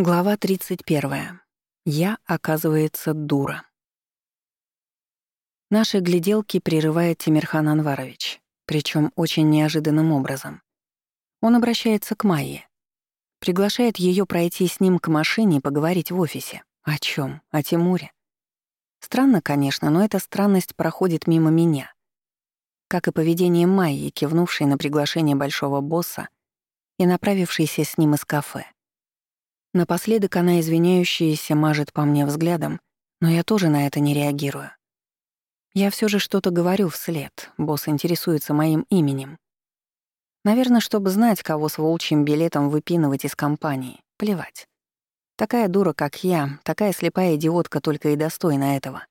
Глава 31. Я, оказывается, дура. Наши гляделки прерывает Тимирхан Анварович, причем очень неожиданным образом. Он обращается к Майе. Приглашает ее пройти с ним к машине и поговорить в офисе. О чем? О Тимуре. Странно, конечно, но эта странность проходит мимо меня. Как и поведение Майи, кивнувшей на приглашение большого босса и направившейся с ним из кафе. Напоследок она извиняющаяся мажет по мне взглядом, но я тоже на это не реагирую. Я все же что-то говорю вслед, босс интересуется моим именем. Наверное, чтобы знать, кого с волчьим билетом выпинывать из компании. Плевать. Такая дура, как я, такая слепая идиотка только и достойна этого.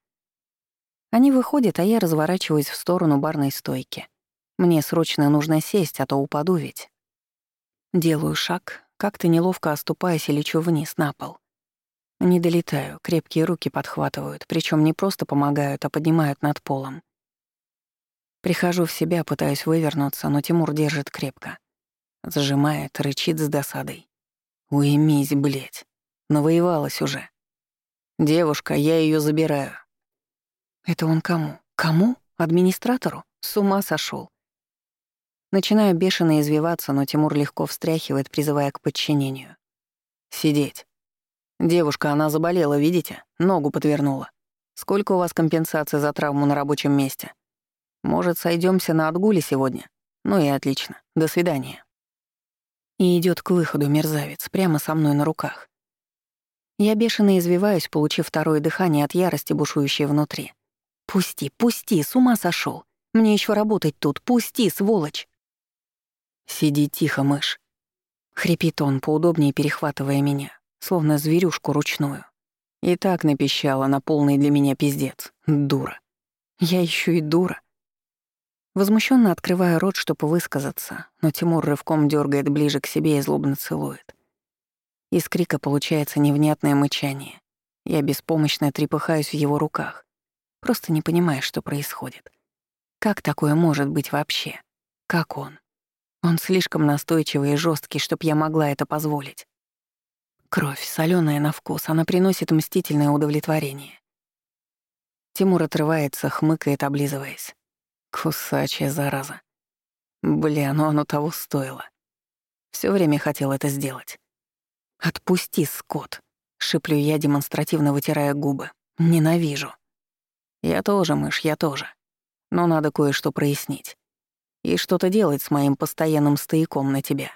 Они выходят, а я разворачиваюсь в сторону барной стойки. Мне срочно нужно сесть, а то упаду ведь. Делаю шаг, как-то неловко оступаясь и лечу вниз на пол. Не долетаю, крепкие руки подхватывают, причем не просто помогают, а поднимают над полом. Прихожу в себя, пытаюсь вывернуться, но Тимур держит крепко. Зажимает, рычит с досадой. «Уймись, блядь. Навоевалась уже. Девушка, я ее забираю». Это он кому? Кому? Администратору? С ума сошел. Начинаю бешено извиваться, но Тимур легко встряхивает, призывая к подчинению. «Сидеть. Девушка, она заболела, видите? Ногу подвернула. Сколько у вас компенсации за травму на рабочем месте? Может, сойдемся на отгуле сегодня? Ну и отлично. До свидания». И идет к выходу мерзавец, прямо со мной на руках. Я бешено извиваюсь, получив второе дыхание от ярости, бушующей внутри. «Пусти, пусти, с ума сошел. Мне еще работать тут, пусти, сволочь!» «Сиди тихо, мышь», — хрипит он, поудобнее перехватывая меня, словно зверюшку ручную. И так напищала на полный для меня пиздец. Дура. Я еще и дура. Возмущенно открываю рот, чтобы высказаться, но Тимур рывком дергает ближе к себе и злобно целует. Из крика получается невнятное мычание. Я беспомощно трепыхаюсь в его руках, просто не понимая, что происходит. Как такое может быть вообще? Как он? Он слишком настойчивый и жесткий, чтоб я могла это позволить. Кровь, соленая на вкус, она приносит мстительное удовлетворение. Тимур отрывается, хмыкает, облизываясь. Кусачая зараза. Бля, ну оно того стоило. Всё время хотел это сделать. «Отпусти, Скотт!» — шиплю я, демонстративно вытирая губы. «Ненавижу». «Я тоже, мышь, я тоже. Но надо кое-что прояснить и что-то делать с моим постоянным стояком на тебя».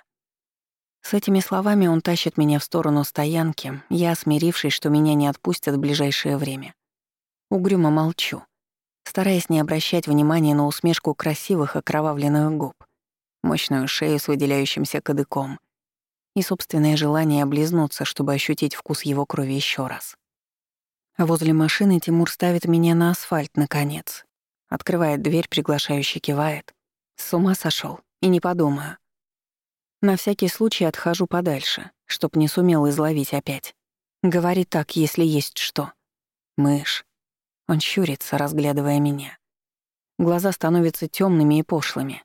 С этими словами он тащит меня в сторону стоянки, я, смирившись, что меня не отпустят в ближайшее время. Угрюмо молчу, стараясь не обращать внимания на усмешку красивых окровавленных губ, мощную шею с выделяющимся кадыком и собственное желание облизнуться, чтобы ощутить вкус его крови еще раз. Возле машины Тимур ставит меня на асфальт, наконец. Открывает дверь, приглашающе кивает. С ума сошел и не подумаю. На всякий случай отхожу подальше, чтоб не сумел изловить опять. Говори так, если есть что. Мышь. Он щурится, разглядывая меня. Глаза становятся темными и пошлыми.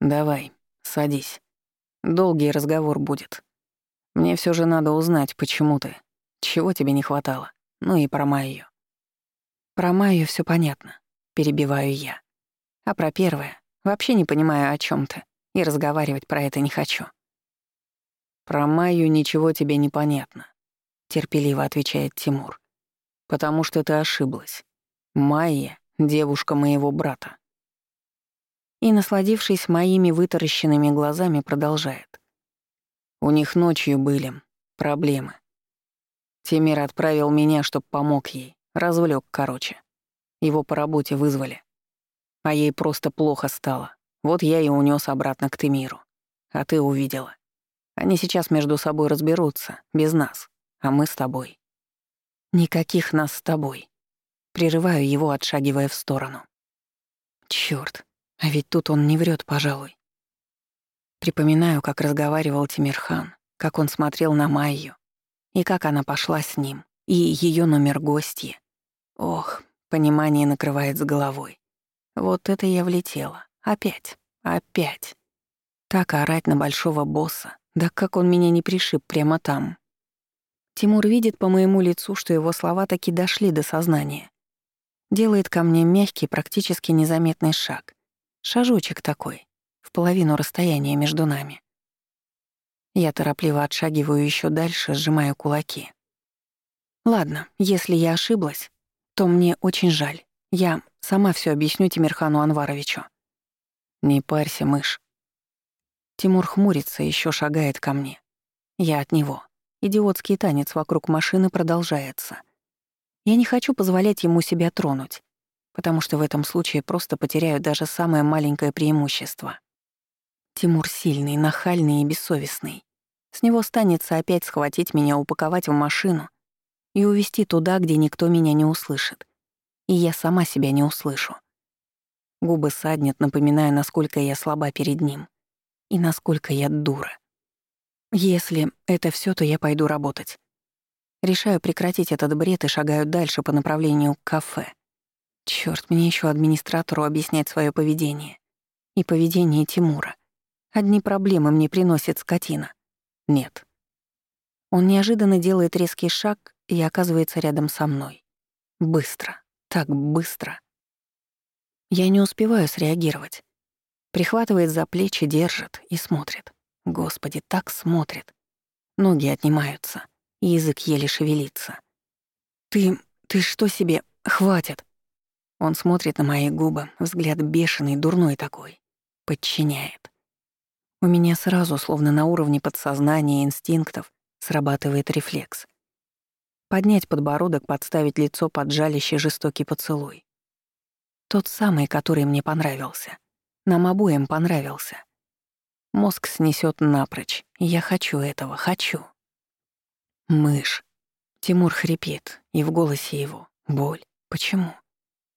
Давай, садись. Долгий разговор будет. Мне все же надо узнать, почему ты. Чего тебе не хватало. Ну и про Майю. Про Майю все понятно, перебиваю я. А про первое Вообще не понимаю, о чем ты, и разговаривать про это не хочу. «Про Майю ничего тебе не понятно», — терпеливо отвечает Тимур. «Потому что ты ошиблась. Майя — девушка моего брата». И, насладившись моими вытаращенными глазами, продолжает. У них ночью были проблемы. Тимир отправил меня, чтоб помог ей. Развлек, короче. Его по работе вызвали. А ей просто плохо стало. Вот я и унес обратно к Тимиру. А ты увидела. Они сейчас между собой разберутся, без нас. А мы с тобой. Никаких нас с тобой. Прерываю его, отшагивая в сторону. Чёрт, а ведь тут он не врет, пожалуй. Припоминаю, как разговаривал Тимирхан, как он смотрел на Майю, и как она пошла с ним, и ее номер гостья. Ох, понимание накрывает с головой. Вот это я влетела. Опять. Опять. Так орать на большого босса. Да как он меня не пришиб прямо там. Тимур видит по моему лицу, что его слова таки дошли до сознания. Делает ко мне мягкий, практически незаметный шаг. Шажочек такой, в половину расстояния между нами. Я торопливо отшагиваю еще дальше, сжимая кулаки. Ладно, если я ошиблась, то мне очень жаль. Я сама все объясню Тимирхану Анваровичу. Не парься, мышь. Тимур хмурится, еще шагает ко мне. Я от него. Идиотский танец вокруг машины продолжается. Я не хочу позволять ему себя тронуть, потому что в этом случае просто потеряю даже самое маленькое преимущество. Тимур сильный, нахальный и бессовестный. С него станется опять схватить меня, упаковать в машину и увезти туда, где никто меня не услышит. И я сама себя не услышу. Губы саднят, напоминая, насколько я слаба перед ним и насколько я дура. Если это все, то я пойду работать. Решаю прекратить этот бред и шагаю дальше по направлению к кафе. Черт, мне еще администратору объяснять свое поведение. И поведение Тимура. Одни проблемы мне приносит скотина. Нет. Он неожиданно делает резкий шаг и оказывается рядом со мной. Быстро. Так быстро. Я не успеваю среагировать. Прихватывает за плечи, держит и смотрит. Господи, так смотрит. Ноги отнимаются, язык еле шевелится. «Ты... ты что себе... хватит!» Он смотрит на мои губы, взгляд бешеный, дурной такой. Подчиняет. У меня сразу, словно на уровне подсознания и инстинктов, срабатывает рефлекс. Поднять подбородок, подставить лицо под жалящий жестокий поцелуй. Тот самый, который мне понравился. Нам обоим понравился. Мозг снесет напрочь. Я хочу этого, хочу. Мышь. Тимур хрипит, и в голосе его боль. Почему?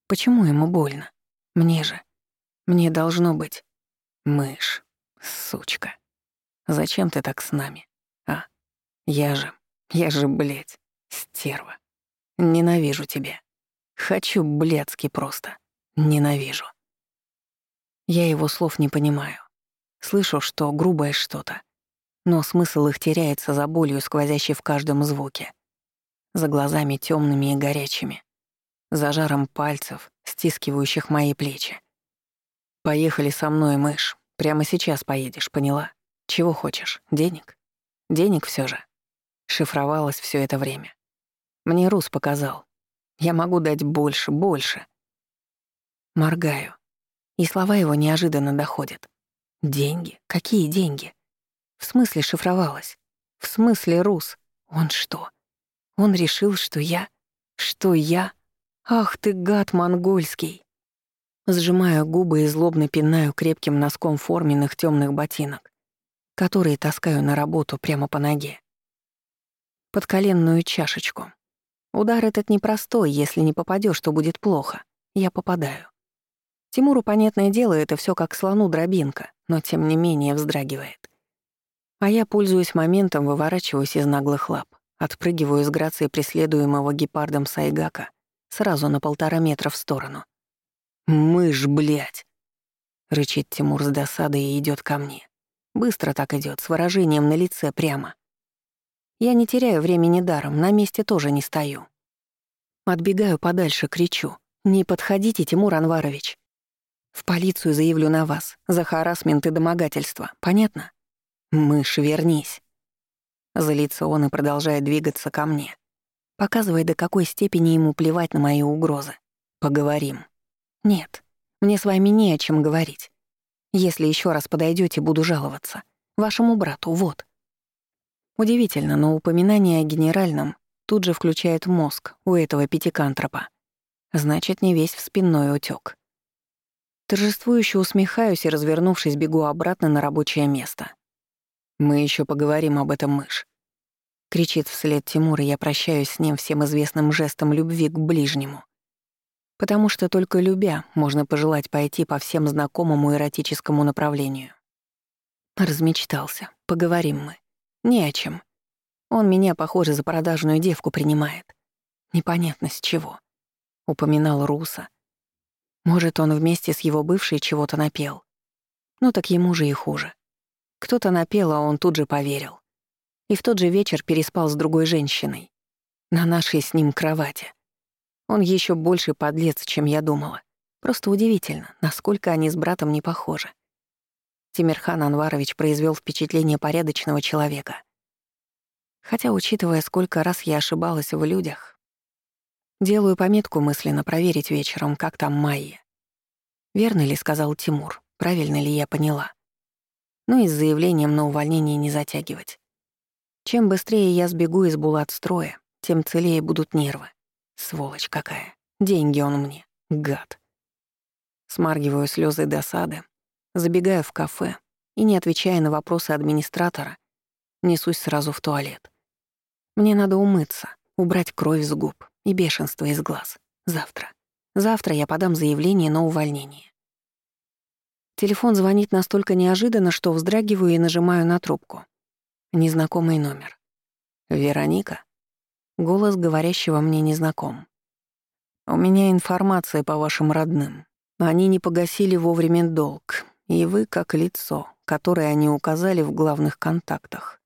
Почему ему больно? Мне же. Мне должно быть. Мышь. Сучка. Зачем ты так с нами? А? Я же... Я же, блядь, стерва. Ненавижу тебя. Хочу блядски просто. Ненавижу. Я его слов не понимаю. Слышу, что грубое что-то. Но смысл их теряется за болью, сквозящей в каждом звуке. За глазами темными и горячими. За жаром пальцев, стискивающих мои плечи. «Поехали со мной, мышь. Прямо сейчас поедешь, поняла? Чего хочешь? Денег? Денег все же». Шифровалось все это время. Мне Рус показал. Я могу дать больше, больше. Моргаю. И слова его неожиданно доходят. Деньги? Какие деньги? В смысле шифровалась? В смысле Рус? Он что? Он решил, что я... Что я... Ах ты, гад монгольский! Сжимаю губы и злобно пинаю крепким носком форменных темных ботинок, которые таскаю на работу прямо по ноге. Под коленную чашечку. Удар этот непростой, если не попадешь, то будет плохо. Я попадаю. Тимуру, понятное дело, это все как слону дробинка, но тем не менее вздрагивает. А я, пользуясь моментом, выворачиваюсь из наглых лап, отпрыгиваю с грацией преследуемого гепардом Сайгака сразу на полтора метра в сторону. «Мышь, блядь!» — рычит Тимур с досадой и идет ко мне. Быстро так идет, с выражением на лице прямо. Я не теряю времени даром, на месте тоже не стою. Отбегаю подальше, кричу. «Не подходите, Тимур Анварович!» В полицию заявлю на вас за харасмент и домогательство. Понятно? Мышь, вернись. Злится он и продолжает двигаться ко мне, показывая, до какой степени ему плевать на мои угрозы. Поговорим. Нет, мне с вами не о чем говорить. Если еще раз подойдете, буду жаловаться. Вашему брату, вот. Удивительно, но упоминание о генеральном тут же включает мозг у этого пятикантропа. Значит, не весь в спинной утёк. Торжествующе усмехаюсь и, развернувшись, бегу обратно на рабочее место. «Мы еще поговорим об этом, мышь», — кричит вслед Тимур, и я прощаюсь с ним всем известным жестом любви к ближнему. Потому что только любя можно пожелать пойти по всем знакомому эротическому направлению. Размечтался. Поговорим мы. Не о чем. Он меня, похоже, за продажную девку принимает. Непонятно с чего. Упоминал Руса — может, он вместе с его бывшей чего-то напел. Ну так ему же и хуже. Кто-то напел, а он тут же поверил. И в тот же вечер переспал с другой женщиной. На нашей с ним кровати. Он еще больше подлец, чем я думала. Просто удивительно, насколько они с братом не похожи. Тимирхан Анварович произвел впечатление порядочного человека. Хотя, учитывая, сколько раз я ошибалась в людях, делаю пометку мысленно проверить вечером, как там Майя. Верно ли сказал Тимур, правильно ли я поняла. Ну и с заявлением на увольнение не затягивать. Чем быстрее я сбегу из булат-строя, тем целее будут нервы. Сволочь какая. Деньги он мне. Гад. Смаргиваю слезы досады, забегаю в кафе и, не отвечая на вопросы администратора, несусь сразу в туалет. Мне надо умыться, убрать кровь с губ и бешенство из глаз. Завтра. Завтра я подам заявление на увольнение. Телефон звонит настолько неожиданно, что вздрагиваю и нажимаю на трубку. Незнакомый номер. «Вероника?» Голос говорящего мне незнаком. «У меня информация по вашим родным. Они не погасили вовремя долг, и вы как лицо, которое они указали в главных контактах.